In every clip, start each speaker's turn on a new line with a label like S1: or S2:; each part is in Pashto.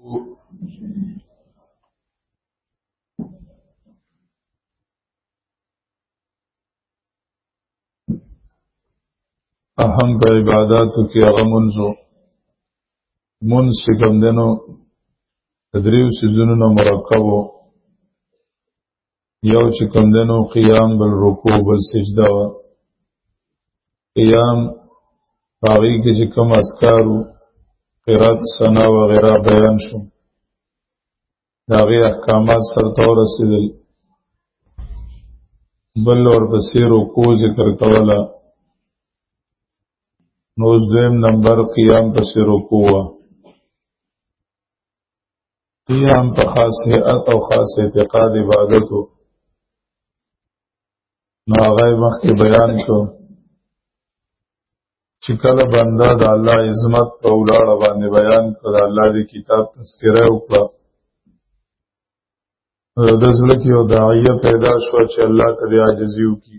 S1: اهم په عبادتو کې هغه منځو مون سکم دنو تدریو سیزونو نه مرکبو یو چې کوم دنو قیام بل رکوع بل سجده وا قیام باغی کې چې کوم اسکارو قرات سنا و غیره بیان شو دا غي احکامات سرته رسیدل بل اور پسې رکوع ذکر کولا نو دویم نمبر قیام پسې رکوع قیام په خاصیت او خاص اعتقاد عبادتو نو هغه مخکې بیان کو چې کله بنده د الله عظمت په ولاړ باندې بیان کړ الله دې کتاب تذکره وکړه د زړه کې یو داعیه پیدا شو چې الله ته عاجزي وکړي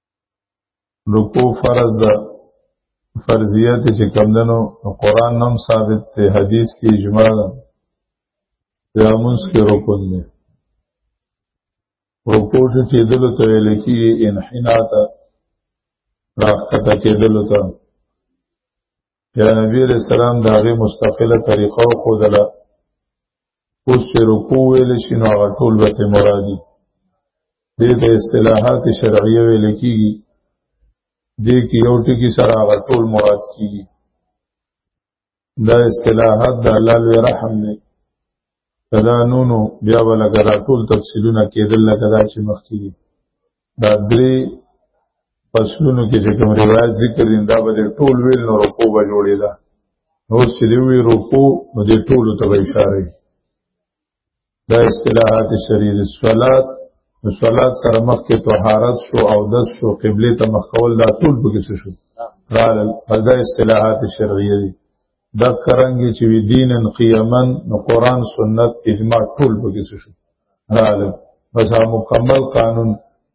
S1: رکو فرض ده فرضیت چې کمدنو قرآن نم ثابت ته حدیث کې اجماع ده یامونس کې رکن ده رکو چې دلو ته ویل کې انحناتا راکته کې دلو ته یا نبی علیہ السلام دا غي مستقله طریقه او خودله اوس چې رکوع ویل شي نو هغه ټول به ته مرادي دې ته اصطلاحات شرعیه ویل کیږي دې کې یو ټکی سره هغه ټول مراد کیږي دا اصطلاحات د الله لوی رحم نه کدا نو نو بیا به لکه دا ټول تفصیلونه کېدل لکه دا چې مخکې دي دا درې فصلونو کې چې کوم روایت ذکر دي دا به ټول ویل نو رکو به جوړې ده نو چې دی وی رکو نو دې ټول ته به اشاره دا اصطلاحات شریع الصلات نو صلات سره مخ کې طهارت شو او دس شو قبله ته مخول دا ټول به کې شو قال دا اصطلاحات شرعیه دي دا کرانګي چې وی دینن قیامن نو قران سنت اجماع ټول بګی شو دا بس مکمل قانون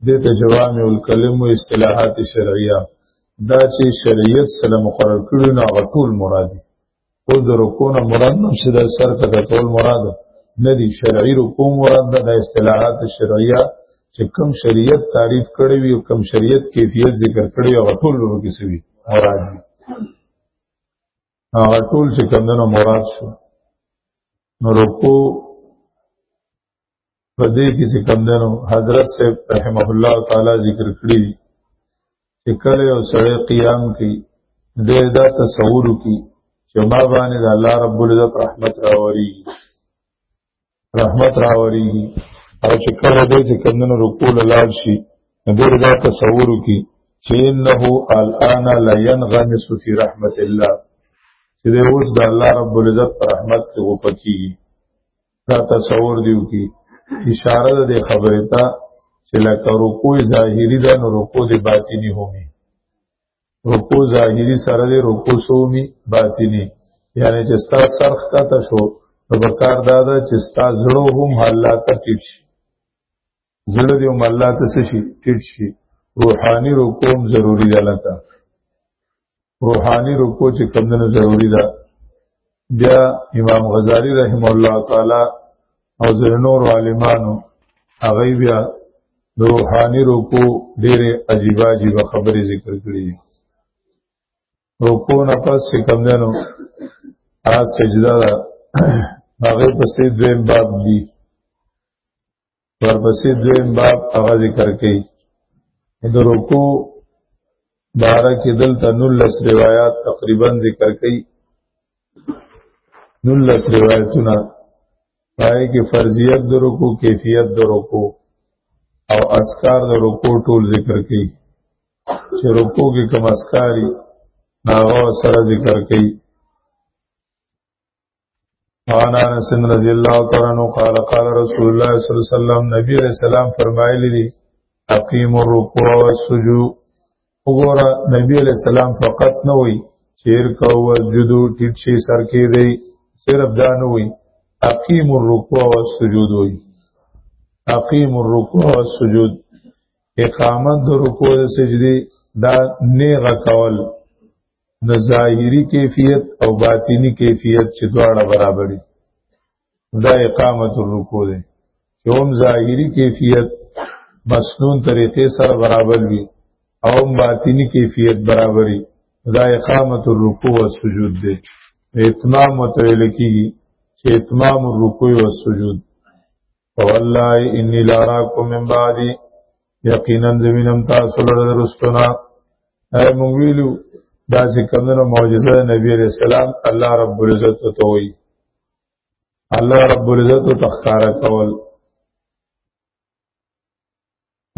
S1: دې ته جوامع الکلم او اصطلاحات شرعیه دا چې شریعت سره مقرر کړو نه غټول مرادي او د رکوع نه مراد نو چې د سر کته ټول مراد نه دي شرعي رکوع مراد ده د اصطلاحات شرعیه چې کوم شریعت تعریف کړی وي او کوم شریعت کیفیت ذکر کړی او غټول ورو کې سوي مراد دي هغه ټول چې کمدنو مراد شو نو رکو په دې کې چې کمدنو حضرت صاحب رحمه الله تعالی ذکر کړی چې کله یو سړی قیام کوي دې دا تصور کوي چې ما باندې د الله رب العزت رحمت راوري رحمت راوړي او چې کله دې چې کمنو رکوع لاړ شي دې دا تصور کی چې انه الان لا ينغمس في رحمت الله چې دې اوس د الله رب العزت پر رحمت کې وپکی دا تصور دیو کی اشاره دې خبره ته چې لکه رکوع ظاهری ده نو رکوع دې باطینی هومي رکو ظاهری سره دی رکو سومی باطنی یعنی چې ستا سرخ کته شو نو په کار دا ده چې ستا زړه هم الله ته ټیټ شي زړه دې هم الله ته شي ټیټ شي روحاني رکو هم ضروری ده لکه روحاني رکو چې کمونه ضروری ده بیا امام غزالی رحم الله تعالی او زرنور عالمانو هغه بیا د روحاني روکو ډېرې عجیبه عجیبه خبرې ذکر کړې دي روکو نه پس چې کوم دی نو آ سجده ده هغې پسې دویم باب دي ورپسې دویم باب هغه ذکر کړي د رکو باره کې دلته نولس روایات تقریبا ذکر کړي نولس روایتونه پای کې فرضیت د رکو کیفیت د رکو او اسکار د رکو ټول ذکر کړي چې رکو کې کوم اسکاری هغه سره ذکر کړي وانا انس رضی الله تعالی عنہ قال قال رسول الله صلی الله علیه وسلم نبی علیہ السلام فرمایلی دی اقیم الرکوع والسجود وګوره نبی علیہ السلام فقط نه وی چیر کو وسجود ټیټ شي سر کې دی صرف دا نه وی اقیم الرکوع والسجود وی اقیم الرکوع والسجود اقامت د رکوع او سجدي دا نه غکول نو ظاهری کیفیت او باطینی کیفیت چې دواړه برابر دي دا اقامت الرکوع دی چې هم ظاهری کیفیت مسنون طریقې سره برابر وي او هم باطینی کیفیت برابري دا اقامت الرکوع او سجود دی اتمام متویل کیږي چې اتمام الرکوع او سجود فوالله انی لاراکم من بعدی یقینا زمینم تاسو لره درستنا اے مونږ ویلو دا چې کمنو معجزه نبی علیہ السلام الله رب العزت ته وی الله رب العزت تخکار کول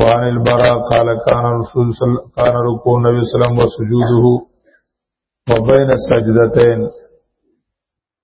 S1: وان البراء قال كان رسول صل... كان ركوع النبي صلى الله عليه وسلم وسجوده وبين السجدتين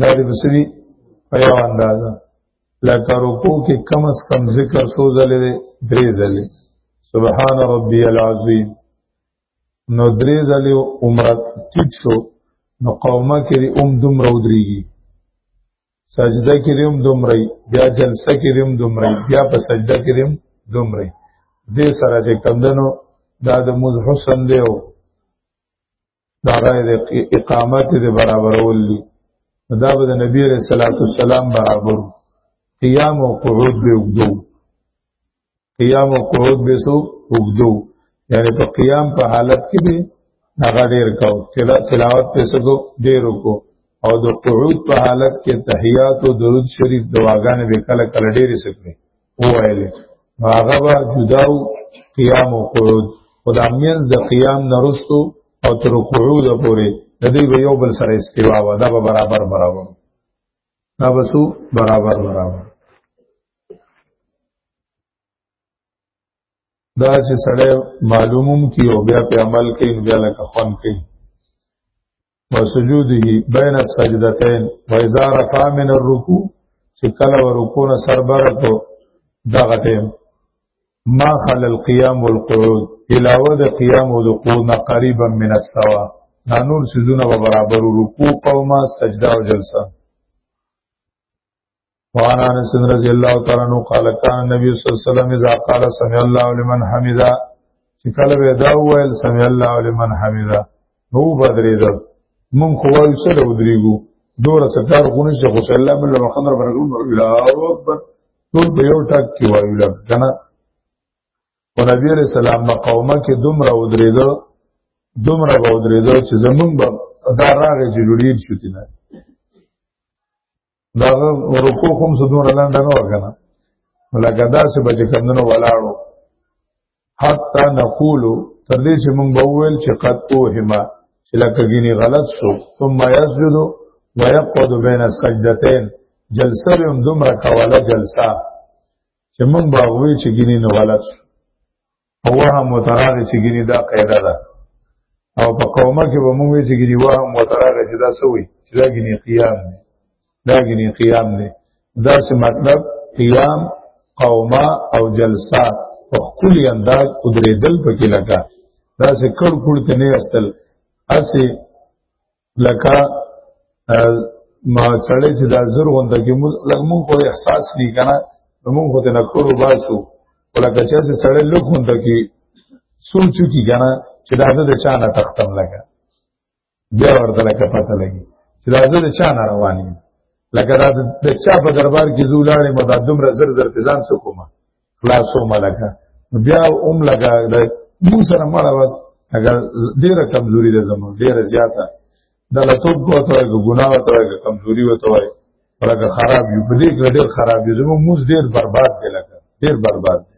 S1: دا دې بسوي په یو اندازه لکه رکوع کې کم از کم ذکر سو ځلې دی درې ځلې سبحان ربي العظیم نو درې ځلې عمره ټیټ شو نو قومه کې دې اوم دومره ودرېږي سجده کې دې اوم دومره بیا جلسه کې دې اوم دومره بیا په سجده کې دې اوم دومره دې سره چې کمدنو دا د موز حسن دی او دا غي د اقامت د برابرول دي دا به د نبی عليه الصلاه والسلام برابر قیام او قعود به وګدو قیام او قعود به سو وګدو یعنی په قیام په حالت کې به هغه ډیر کو تلاوت په سګو ډیر کو او د قعود په حالت کې تحیات او درود شریف دواګانې به کله کله ډیر سکړي وویل هغه به جداو قیام او قعود خدا مینز د قیام نرستو او تر قعود پورې د دې به یو بل سره استوا و دا به برابر برابر دا به سو برابر برابر دا چې سړی معلوموم کی او بیا په عمل کې بیا لکه خون کوي وسجوده بین السجدتين واذا رفع من الركوع چې کله ورکو نه سربره کو دغه ټیم ما خل القيام والقعود علاوه د قیام او د قعود نه قریبا من السوا دا نور سيزونه به برابر رکوع قوما سجده او جلسه وعن انس رضی الله تعالی عنہ قال كان النبي صلی الله علیه وسلم اذا قال سمع الله لمن حمدا چې کله به دا وویل سمع الله لمن حمدا نو بدرې ده مونږ خو وایو سره ودرېګو دوره سکار غونې چې خو صلی الله علیه وسلم برګون الله اکبر ټول به یو ټاک کې وایو لکه کنه او نبی علیہ السلام په قومه کې دومره ودرېده دومره ودرېده چې زمونږ دا راغې جوړیر شو تینه دا ورکو کوم څه دونه لاندې نه وکنه لکه دا چې بچ کمندونو ولاړو حتا نقول تر دې چې مونږ به وویل چې قد اوهما چې لکه ګینی غلط شو ثم يسجد ويقعد بين السجدتين جلسه هم دومره کوله جلسه چې مونږ به وویل چې ګینی نو غلط شو او وهم متراغه چې ګني دا قاعده ده او په قومه کې به موږ چې ګني وهم متراغه چې دا سوي چې دا ګني قیام دی دا ګني قیام دی دا څه مطلب قیام قومه او جلسه په خپل انداز قدرېدل پکې لګا دا څه کړ کړ ته نه استل اسه لکه ما چړې چې دا زر غونډه کې موږ لږ موږ خو احساس نه کنه موږ خو ته نه کړو باسو ولکه چې څه سړې لږ غونډه کې سوچو کې کنه چې دا د چا نه تختم لګا بیا ورته لکه پته لګي چې دا د چا نه روان دي لکه دا د چا په دربار کې زولاړې مو دا دومره زر زر تزان سو کومه خلاصو ملګا بیا اوم لګا د مون سره مړه واس اگر ډیره کمزوري ده زموږ ډیره زیاته د لتوب کو ته ګناه ته کمزوري وته وای ورګه خراب یو په دې کې ډیر خراب یو زموږ موږ ډیر برباد دی لګا ډیر برباد دی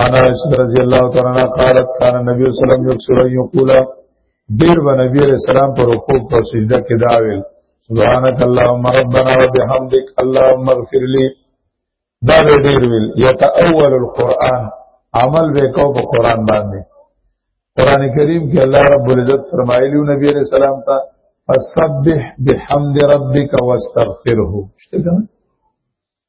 S1: انا عائشہ رضی اللہ تعالی عنہ قالت کان نبی صلی اللہ علیہ وسلم یکسر یقول دیر و نبی علیہ السلام پر رکوع پر سجدہ کې داویل سبحانك اللهم ربنا وبحمدك اللهم اغفر لي دا به ډیر ویل یتاول القرآن عمل به کو په قرآن باندې قرآن کریم کې الله رب العزت فرمایلی نبی علیہ السلام ته فسبح بحمد ربك واستغفره شته کنه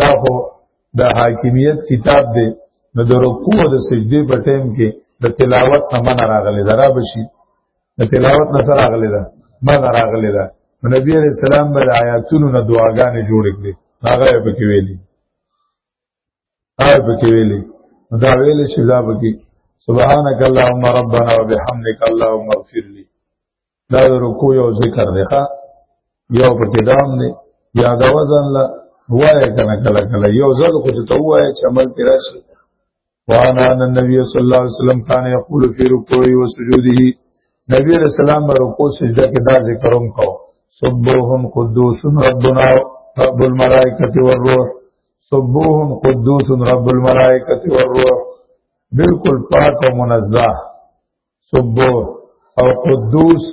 S1: دا خو د حاکمیت کتاب دی نو د رکوع او د سجدې په ټیم کې د تلاوت نه من راغلی دا را بشي د تلاوت نه سره راغلی دا من راغلی دا نبی علیہ السلام به آیاتونو نه دعاګانې جوړ کړې هغه په کې ویلي هغه په کې ویلي دا ویل شي دا به کې سبحانك اللهم ربنا وبحمدك اللهم اغفر لي دا د رکوع یو ذکر دی ښا یو په کدام دی یا دا وزن لا وای کنه کله کله یو ځل خو ته وای چې عمل کې راشي وانا ان النبي صلی الله علیه وسلم کان یقول فی رکوعه و سجوده نبی رسول الله رکوع سجده کې دا ذکرم کو سبحان قدوس ربنا رب الملائکه والروح سبحان قدوس رب الملائکه والروح بالکل پاک او منزه سبح او قدوس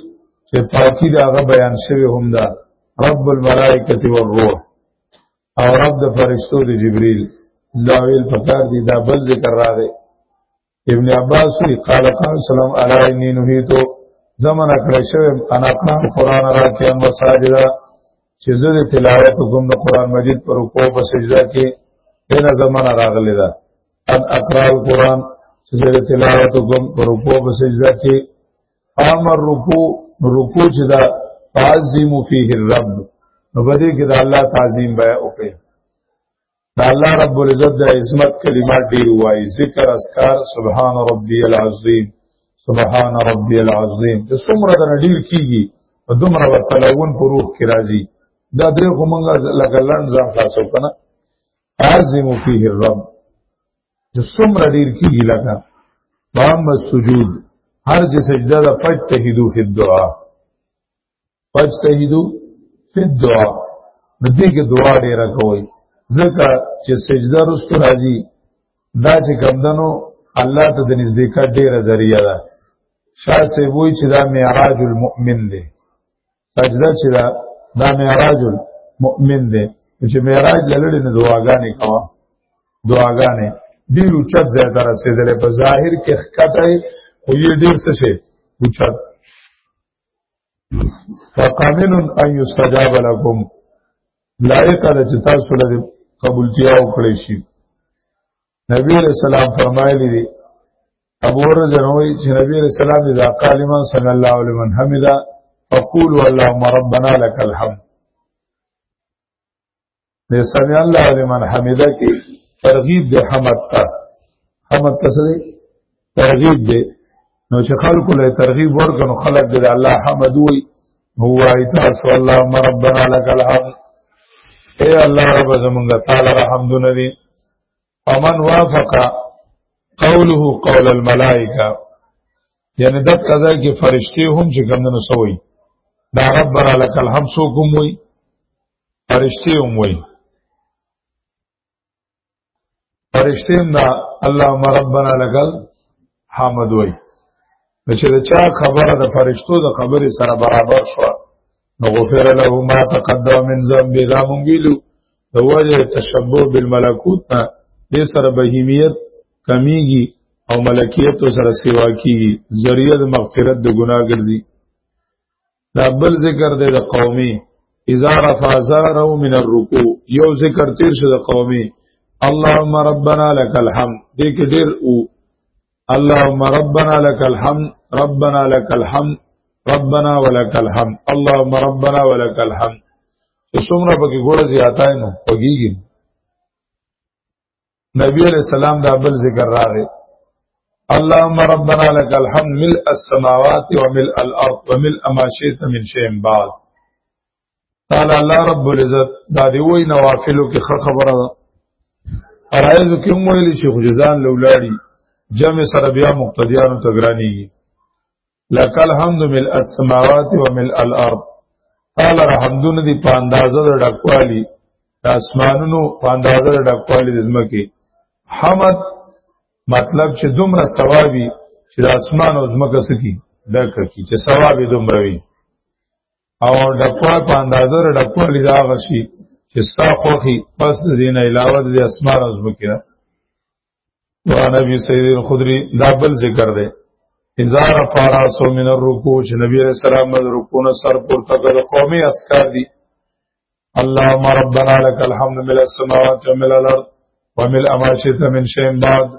S1: چې پاکي دا غ بیان شوی هم دا رب الملائکه والروح او رب د فرشتو د جبريل دا ویل پکار دي دا بل ذکر راغی ابن عباس وی قال قال سلام علی انی نهیتو زمن کړه شوم انا قرآن قرآن راکیان و ساجدا چې زه تلاوت کوم د قرآن مجید پر کو په سجدا کې دغه زمن راغلی دا قد اقرا القران چې زه تلاوت کوم پر رکوع په سجده کې امر رکوع رکوع چې دا تعظیم فيه الرب نو بده کې دا الله تعظیم بیا وکړي دا الله رب العزت د عظمت کلمات ډیر وایي ذکر اسکار سبحان ربي العظیم سبحان ربي العظیم چې څومره د ډیر کیږي په دومره وتلون په روح کې راځي دا درې خو مونږه لکه لنځه خلاصو کنه عظم فيه الرب د څومره ډیر کیږي لکه بام سجود هر چې سجده ده فجتهدو فی الدعاء فجتهدو فی الدعاء دې کې دعا ډیره کوي ځکه چې سجده رستو راځي دا چې کمدنو الله ته د نزدېکت ډیره ذریعہ ده شاه سیبوی چې دا معراج المؤمن دی سجده چې دا دا معراج المؤمن دی چې معراج لړلې نه دعاګانې کوا دعاګانې ډیر اوچت ځای ته رسیدلې په ظاهر کې ښکته خو یې ډیر څه شي اوچت فقامن ان یستجاب لكم لایق ده چې تاسو له قبولتیا وکړئ شي نبی علیہ السلام فرمایلی دی ابو هرره جنوي چې نبی علیہ السلام اذا قال من صلی الله علیه من حمدا فقول اللهم ربنا لك الحمد دې سمع الله لمن حمدا کې ترغیب دې حمد ته حمد تسلی ترغیب دې نو چې خلکو له ترغیب ورکړو خلک دې الله حمد وي هو ایت اللهم ربنا لك الحمد اے الله رب زمونږ تعالی الحمدونه دي فمن وافق قوله قول الملائکه یعنی د قضا کې فرشته هم چې کمنو سوي دا رب را لك الحمد سو کوم وي فرشته هم وي فرشته هم دا اللهم ربنا لك الحمد وي چې دا چا خبره د فرشتو د خبره سره برابر شو مغفر له ما تقدم من ذنب دا مونږ ویلو د وجه تشبه بالملکوت نه د سره بهیمیت کمیږي او ملکیت سره سیوا کیږي ذریعہ د مغفرت د ګناه ګرځي دا بل ذکر دی د قومي اذا رفع زاره من الرکوع یو ذکر تیر شو د قومي اللهم ربنا لك الحمد دې کې ډېر او اللهم ربنا لك الحمد ربنا لك الحمد ربنا ولك الحمد اللهم ربنا ولك الحمد چې څومره پکې ګوره زیاتای نو پګیږي نبی علیہ السلام دا بل ذکر راغی اللهم ربنا لك الحمد ملء السماوات وملء الارض وملء ما شئت من شيء بعد قال الله رب العزت دا دی وای نوافلو کې خه خبره ده فرایض کې هم ویل شي خو جزان لولاړي جمع سره بیا مقتدیانو تګرانی لك الحمد ملء السماوات وملء الارض قال الحمدون دی په اندازه د ډکوالی د اسمانونو په اندازه د ډکوالی د زمکه حمد مطلب چې دومره ثوابي چې د اسمان او زمکه سکی ډک کی چې ثوابي دومره وي او ډکوال په اندازه د ډکوالي دا غشي چې ستا خوخي پس د دین علاوه د اسماء رزمه کړه دا نبی سید الخدری دا بل ذکر دی اذا رفع راسه من الركوع چې نبی علیہ السلام د رکوع نه سر پورته کړ قومي اسکار دي اللهم ربنا لك الحمد ملء السماوات وملء الارض وملء ما شئت من شيء بعد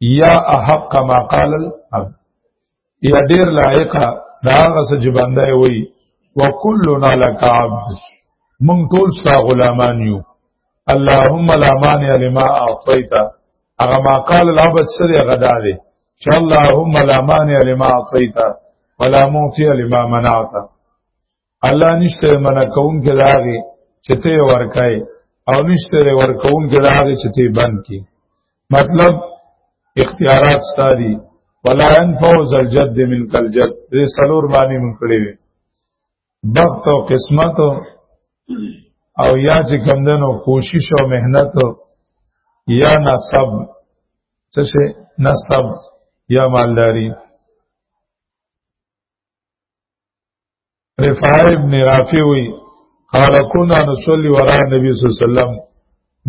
S1: یا احق ما قال العبد یا ډیر لایق دا هغه څه چې بنده وي وکلنا لك عبد مونږ ټول ستا غلامان یو اللهم لا مانع لما اعطيت هغه ما قال العبد سره غدا دی چې اللهم لا مانع لما اعطيت ولا معطي لما منعت الله نشته منع کون کې داغه چې ته ورکای او نشته ورکون کې داغه چې ته بند کی مطلب اختیارات ستاري ولا ينفع ذل جد من کل جد دې سلور باندې مونږ کړی وي بخت او قسمت او یا چې کمندنو کوشش او مهنت یا نسب څه نسب یا مالداری رفاع ابن رافع وی قال كنا نصلي وراء النبي صلى الله عليه وسلم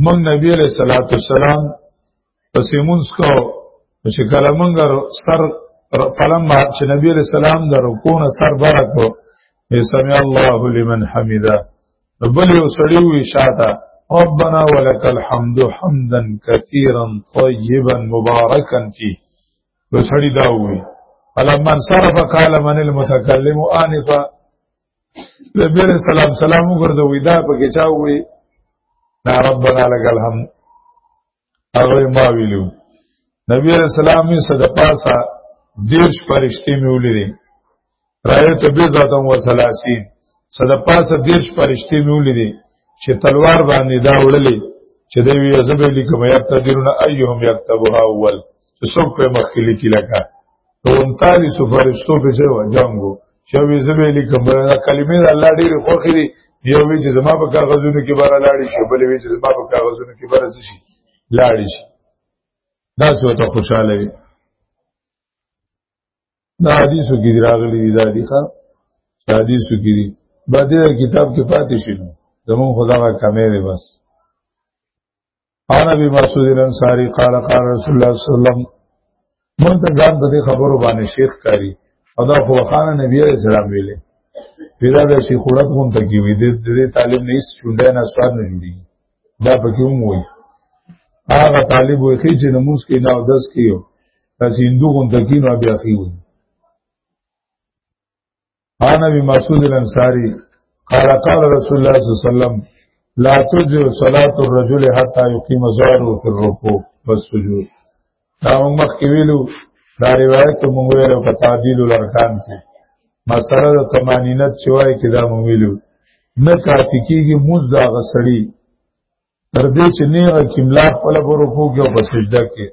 S1: من نبی علیہ الصلوۃ والسلام پسې مونږ کو چې کله مونږ سر فلم ما چې نبی علیہ السلام د رکوع سر برکو سمع الله لمن حمده بل یو سړی وی شاته ربنا ولك الحمد حمدا كثيرا طيبا مباركا فيه نو سړی دا وی فلما انصرف قال من المتكلم انفا نبی علیہ السلام سلام وګرځوي دا پکې چا وی نا ربنا لك الحمد هغه ما ویلو نبی علیہ السلام یې صد پاسا دیش پرشتي مې ولري رايت بيزتا و ثلاثين صد پاس دیرش پرشتي مولي دي چې تلوار باندې دا وړلې چې د وی زبې لیکم یا تدیرون ايهم یكتبها اول چې څوک په مخکلي کې لکه نو 39 فرشتو په ځای جنگو چې وی زبې لیکم دا کلمې الله ډېر خوخي دي یو وی چې زما په کاغذونو کې بار لاړې شي بل وی چې زما په کاغذونو کې بار شي لاړې شي دا څه ته خوشاله وي دا حدیثو کې راغلي دي دا دي ښا حدیثو کې دي با دې کتاب کې پاتې شنو زمون خدا کا کمې دی بس انا بي مسعود الانصاري قال قال رسول الله صلی الله علیه وسلم مونږ ته ځان د خبرو باندې شیخ کاری او دا خو خان نبی علیہ السلام ویلې پیدا د شیخ خورت هم ته کې وي د دې طالب نه هیڅ چونډه نه سواد نه جوړي دا پکې هم وایي هغه طالب وایي چې نماز کې نه او دس کې تاسو هندو غونډه کې نو بیا سی وي انا بي مسعود الانصاري قال قال رسول الله صلی الله عليه وسلم لا تجر صلاه الرجل حتى يقيم ظهره في الركوع والسجود دا موږ مخکې ویلو دا روایت موږ ویلو په تعدیل الارکان کې مسله د تمانینت شوای کې دا موږ ویلو نه کافی کیږي موږ دا غسړي تر دې چې نه کې ملا خپل په رکوع کې او په سجده کې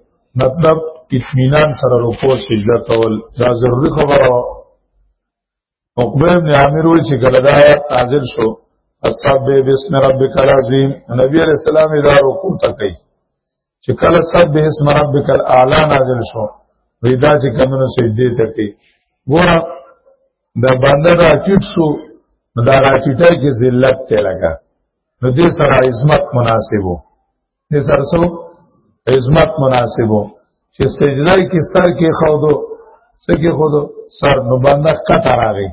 S1: مطلب اطمینان سره رکوع سجده کول دا ضروري خبره وه عقبه ابن عامر وی چې کله دا آیات نازل شو اصحاب بسم ربک العظیم نبی علیہ السلام دا رکوع ته کوي چې کله سب بسم ربک الاعلى نازل شو ودا چې کمنو سجده ته کوي ګور دا باندې راکټ شو دا راکټه کې ذلت ته لګا نو دې سره عظمت مناسبو دې سره سو عظمت مناسبو چې سجده کې سر کې خودو سکه خود سر نو باندې کته راغی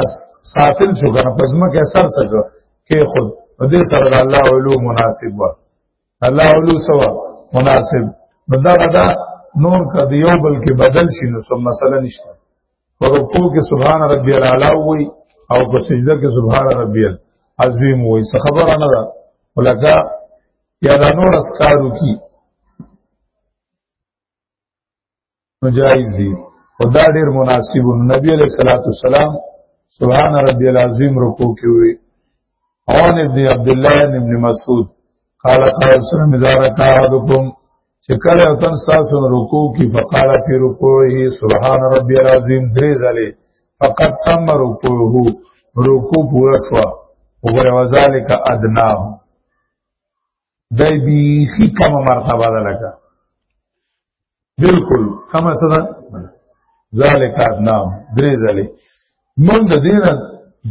S1: اس سافل شو کنه پزما کې سر سره کې خود دې سره الله علو مناسب و الله علو سوا مناسب بدا غدا نور کا دیو بلکې بدل شي نو سم مسله نشته ورکو کې سبحان ربي الاعلى وي او په سجده کې سبحان ربي العظیم وي څه خبره نه ده ولکه یا دا نور اسکارو کی نو جایز دي او دا ډیر مناسب نبی علیہ الصلوۃ والسلام سبحان ربی العظیم رکوع کې وی عن ابن عبد الله ابن مسعود قال قال رسول الله اذا ركع احدكم چې کله او تن تاسو رکوع کې فقال فی رکوعه سبحان ربی العظیم درې ځله فقط تم رکوعه رکوع پورا شو وګوره وذالک ادناه دای بیخی کم مرتبه ده لکه بالکل کم څه ده ذالک ادنا درې ځلې مونږ د دین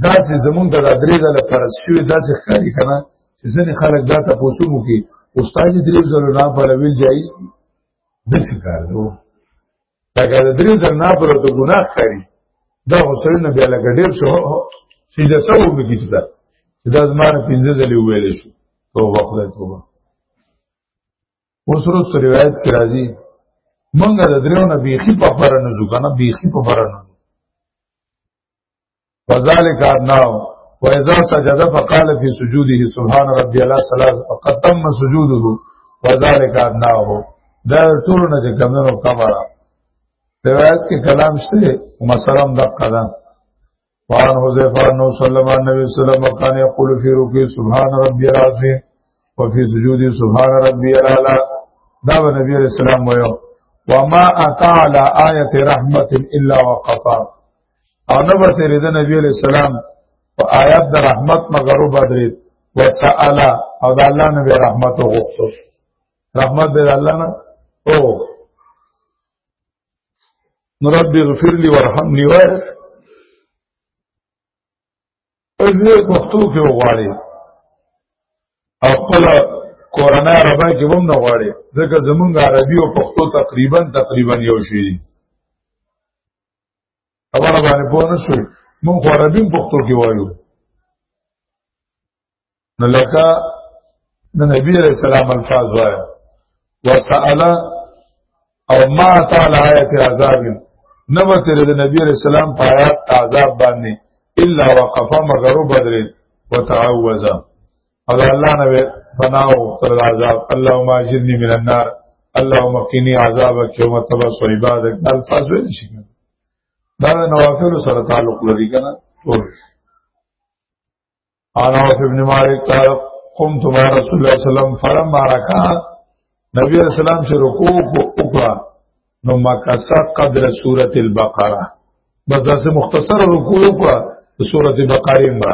S1: داسې زمونږ د درې ځلې فرض شوی داسې ښکاری کنه چې ځینې خلک دا ته پوسومو کې استاد درې ځلې نه پرول جایز دي د شکار دوه لکه د درې زر نه پر ته ګناه کوي دا حسین نه بیا لکه ډیر شو سیده سو وګی چې دا دا زمانه پنځه ځلې ویل شو توبه خدای توبه اوس روز روایت کې راځي مونږ د دریو نه بیخي په پر نه ځو کنه بیخي په پر نه وذالک ادناو وإذا سجد فقال في سجوده سبحان ربي الله ثلاث فقد تم سجوده وذالک ادناو دا ټول نه چې کمنو کمره روایت کې کلام شته مسلم دقه ده وان حذیفه انه صلی الله علیه وسلم کان یقول فی رکوع سبحان ربی العظیم وفي سجود سبحان ربي الاعلى دا به نبی رسول الله وما اتى على ايه رحمت الا وقفا او نه به تیرې د نبی علیہ السلام په آیات د رحمت مغرب درې وسأل او د الله نبی رحمت وغوښتو رحمت به الله نه او نو رب اغفر لي وارحمني وای دې پښتو کې وغواړي خپل کورنا عربی کې هم نه غواړي ځکه زمونږ عربي او پښتو تقریبا تقریبا یو شی دي خبره باندې پوه نه شوي مونږ خو عربي پښتو کې وایو نو لکه د نبی علیہ السلام الفاظ وایا وسأل او ما تعالی آیت عذاب نبا تیرے د نبی علیہ السلام په آیات عذاب باندې الا وقفا مگر بدر وتعوذ او د الله نه به پناه وغوښتل د عذاب اللهم اجرني من النار اللهم قني عذابک یوم تبعث عبادک دا الفاظ ویل شي کنه دا د نوافل سره تعلق لري کنه ټول انا وفي ابن مالک قال قمت مع رسول الله صلی الله علیه وسلم فلما ركع نبی علیہ السلام چې رکوع وکړه نو مکسا قدر سورۃ البقره بس دا سه مختصر رکوع وکړه سورۃ البقره ما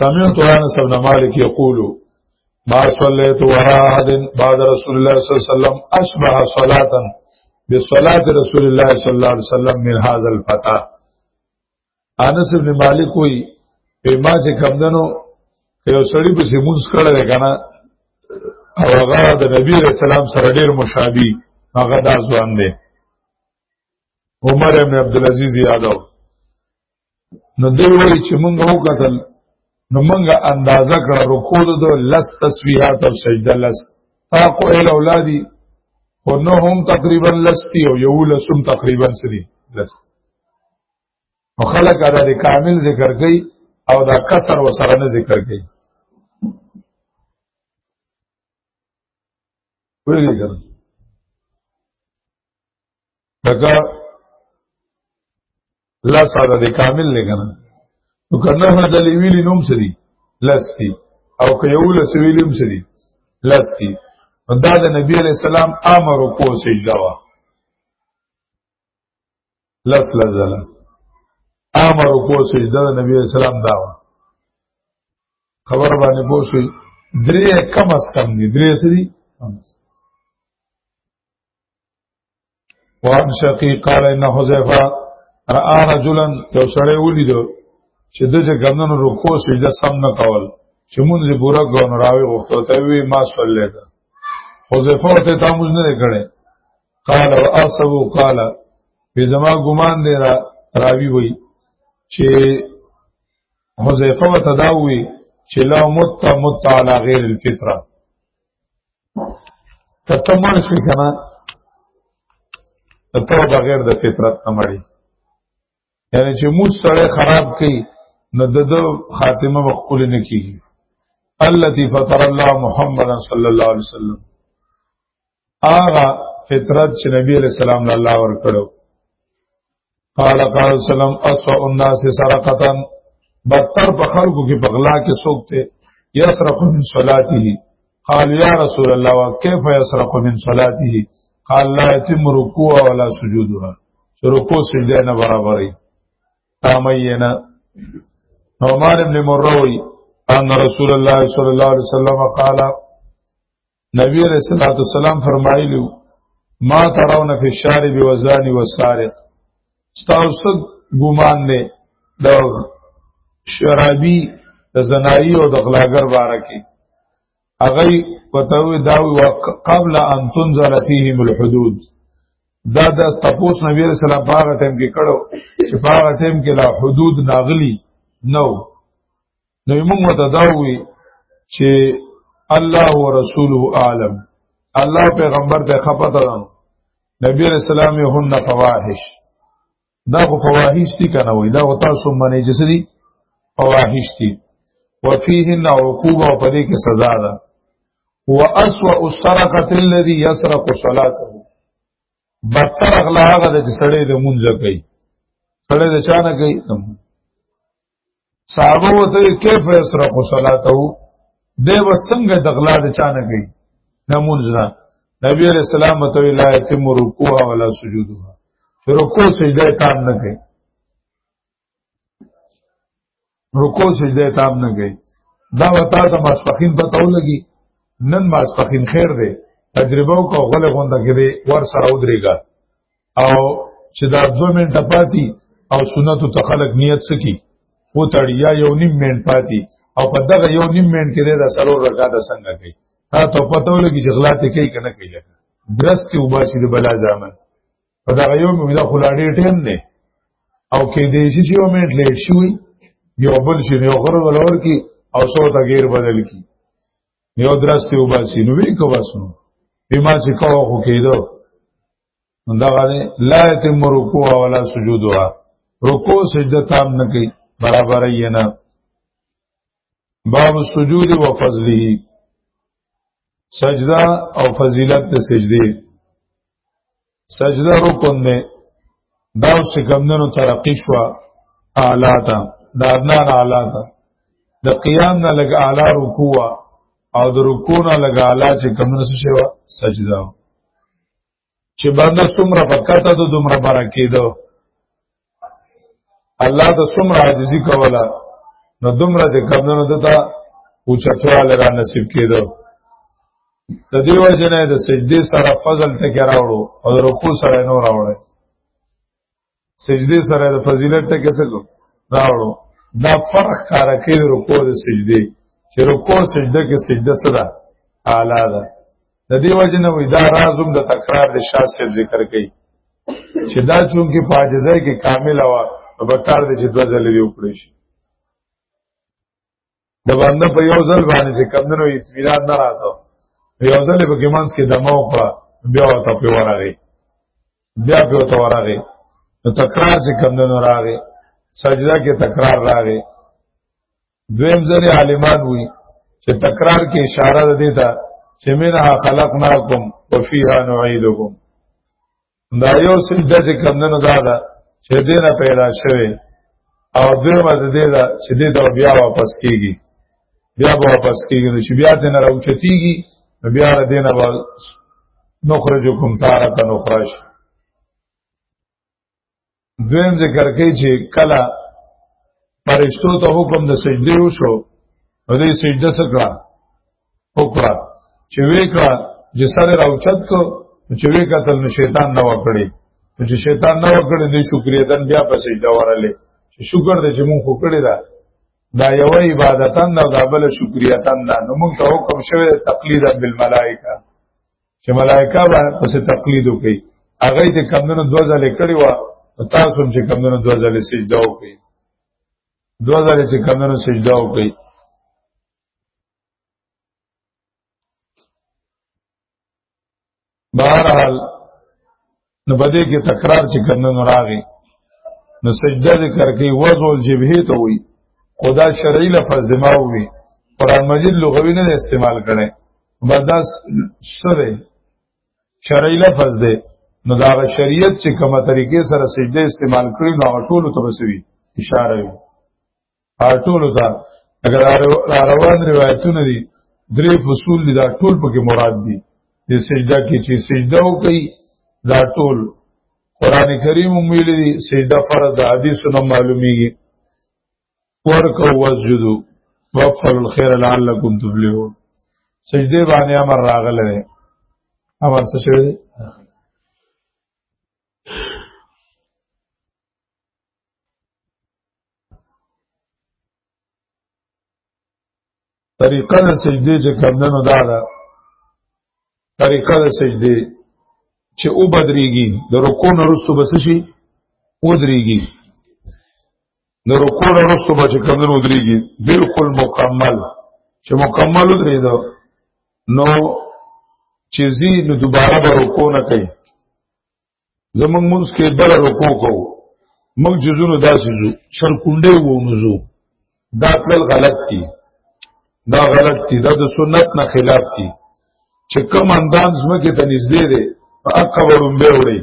S1: سمعت انس بن مالک یقول ما صليت وراء احد بعد رسول الله صلى الله عليه وسلم اشبه صلاه بصلاه رسول الله صلى الله عليه وسلم من هذا الفتى انس بن مالک وی په ما چې کمندنو یو سړی په سیمونز کړه کنه او هغه د نبی رسول الله سره ډیر مشابه هغه دا ځوان دی عمر ابن عبد العزيز یادو نو دی وایي چې مونږ وکتل نو مونږ اندازه کړه رکوع د لس تسبیحات او سجده لس تاقو ال اولادی خو نو هم تقریبا لستی او یو لسم تقریبا سری لس او خلق ادا د کامل ذکر کوي او دا کسر و سره نه ذکر کوي ویلی کنه دغه لا ساده دی کامل نه کنه نو کنه هدل ویلی نوم سری لستی او که یو لس ویلی نوم سری لستی دا د نبی علی السلام امر کو سجده وا لس لزلا امر کو سجده د نبی علی السلام دا وا خبر باندې پوښی درې کم اس کم دي درې سری وعن شقيق قال ان حذيفه را رجلا یو سړی ولیدو چې د چې ګمنو رکوع سجده سم نه کول چې مونږ یې پورا غون راوي وخت ته وی ما صلی الله حذیفه ته تا مونږ نه کړي قال واصب قال په زما ګمان دی را راوي وی چې حذیفه ته دا وی چې لا مت مت علی غیر الفطره کته مړ شي کنه ته بغیر د فطرت نه مړی یعنی چې موږ سره خراب کړي نو د خاتمه وقول نه کیږي التي فطر الله محمد صلی الله علیه وسلم آغا فطرت چې نبی علیہ السلام الله ور کړو قال قال سلام اسوا الناس سرقتا بدتر په خلکو کې بغلا کې سوکته يسرق من صلاته قال يا رسول الله كيف يسرق من صلاته قال لا يتم ركوع ولا سجودها رکوع سجده نه برابرې تامینا عمر ابن مروي ان رسول الله صلى الله عليه وسلم قال نبی رسول الله صلی الله علیه وسلم فرمایلی ما ترون فی الشارب وزانی وسارق ستاسو ګمان نه د شرابي د زنایی او د غلاګر باره کې هغه وتوي دا قبل ان تنزل فيهم الحدود دا د تپوس نبی رسول الله په هغه ټیم کې کړو چې په هغه ټیم کې لا حدود ناغلی نو نو موږ ته دا وی چې الله ورسوله عالم الله پیغمبر ته خپته ده نبی رسول الله هن فواحش دا خو فواحش دي کنه وای دا تاسو منی چې سری فواحش دي وفيهن عقوبه او پدې کې سزا ده واسوا السرقه الذي يسرق صلاته بدتر اغلا هغه د سړی د مونږ کوي سړی د چانه کوي صحابه وته کیف یسرق صلاته دی وسنګ د غلا د چانه گئی نمونځ نه نبی علیہ السلام ته لا یتم رکوع ولا سجودها رکوع سجده تام نه گئی رکوع سجده تام نه گئی دا وتا ته مسفقین پته ولګي نن مسفقین خیر دی تجربه او غل غونډه کې ور سره ودرېګا او چې دا دوه منټه پاتې او سنتو ته خلق نیت سکی و تړي یا یو نیم منټ پاتې او په دغه یو نیم منټ کې دا سلو رکعات څنګه کوي تا ته پته ولګي چې غلط کوي کنه کوي لکه درس کې وباسي د بلا ځامن په دغه یو مې دا خلاړې ټیم نه او کې دې شي چې یو منټ لیټ شوی یو بل شي یو غره ولور کې او څو تا غیر بدل کی یو درس ته وباسي نو وی کو واسنو بما چې کاوه خو کېدو دا غره لا تم رکوع ولا سجود وا رکوع سجده تام نه کوي برابر یې نه باب السجود و فضله سجده او فضیلت د سجده سجده رکن نه دا اوس کمندونو ترقی شو اعلی تا دا ادنا اعلی تا د قیام نه لګ اعلی رکوع او د رکوع نه لګ اعلی چې کمندونو شو سجده چې باندې څومره پکاته ته دومره برکې دو الله ته څومره عاجزي کوله نو دومره د کمنو دته اوچتواله را نصیب کېدو د دیو جنې د سجدي سره فضل ټکی راوړو او رکوع سره نور راوړو سجدي سره د فضیلت ته کیسه کو راوړو دا فرق کار کوي رکوع د سجدي چې رکوع سجده کې سجده سره اعلی ده د دې وجه نه وې دا رازم د تکرار د شاسې ذکر کوي چې دا چون کې فاجزه کې کامل وا په کار دې چې دوه ځلې وکړي شي د باندې په یو ځل باندې چې کمندونو اطمینان نه راځو یو ځل په ګمانس کې دمو په بیا ورته په ورغی بیا په ورته ورغی نو تکرار چې کمندونو راغی سجده کې تکرار راغی دویم ځل عالمان وی چې تکرار کې اشاره ده دیتا چې منها خلقناکم وفيها نعيدكم دا یو سجده چې کمدنو دا ده چې دینه پیدا شوی او دویمه د دې ده چې دې ته بیا واپس کیږي بیا به واپس کیږي نو چې بیا ته نه راوچتیږي بیا را دینه به نخرجکم تارتا نخرج دویم ذکر کوي چې کله پرشتو ته حکم د سجدي وشو نو دې سجده سکړه وکړه چې وکړه چې سره راوچت کو چې وکړه تل شیطان نه وکړي چې شیطان نه وکړي دې شکریا دن بیا په سجده ورلې چې شکر دې چې مونږ وکړي دا دا یو عبادتن دا بل شکریتن دا نو مونږ ته حکم شوی تقلیدا بالملائکه چې ملائکه به پس تقلید وکړي هغه دې کمندونو دوه ځلې کړی و تاسو هم چې کمندونو دوه ځلې سجده وکړي دوه ځلې چې کمندونو سجده وکړي بهرحال نو بده کې تکرار چې کنه نو راغی نو سجده ذکر کوي وضو الجبهه ته وي خدا شرعي لفظ دماغ وي قران مجید لغوي نه استعمال کړي بداس سره شرعي لفظ دی نو دا شریعت چې کومه طریقې سره سجده استعمال کړي نو ټول ته وسوي اشاره وي هر ټول ته اگر روان روایتونه دي درې فصول دي دا ټول پکې مراد دي د سجده کې چې سجده وکړي دا ټول قران کریم ویلي دي سجده فرض د حدیثونو معلومیږي ورکو وسجدو وفعل الخير لعلكم تفلحون سجده باندې امر راغله ده امر څه شوی دی طریقه د سجدې چې کمندنو دا ده طریقه د سجدې چې او بدريږي د رکوع نه وروسته بس شي او دريږي د رکوع نه وروسته به چې کمندنو دريږي بالکل مکمل چې مکمل درې ده نو چې زی نو دوباره به رکوع نه کوي زمونږ مونږ کې بره رکو کو مونږ جزونو داسې جو سرکونډې وو نوزو دا تل غلط دي دا غلط دي دا د سنت نه خلاف دي چې کوم اندام زمکه ته نږدې دی په اکبرم به وړي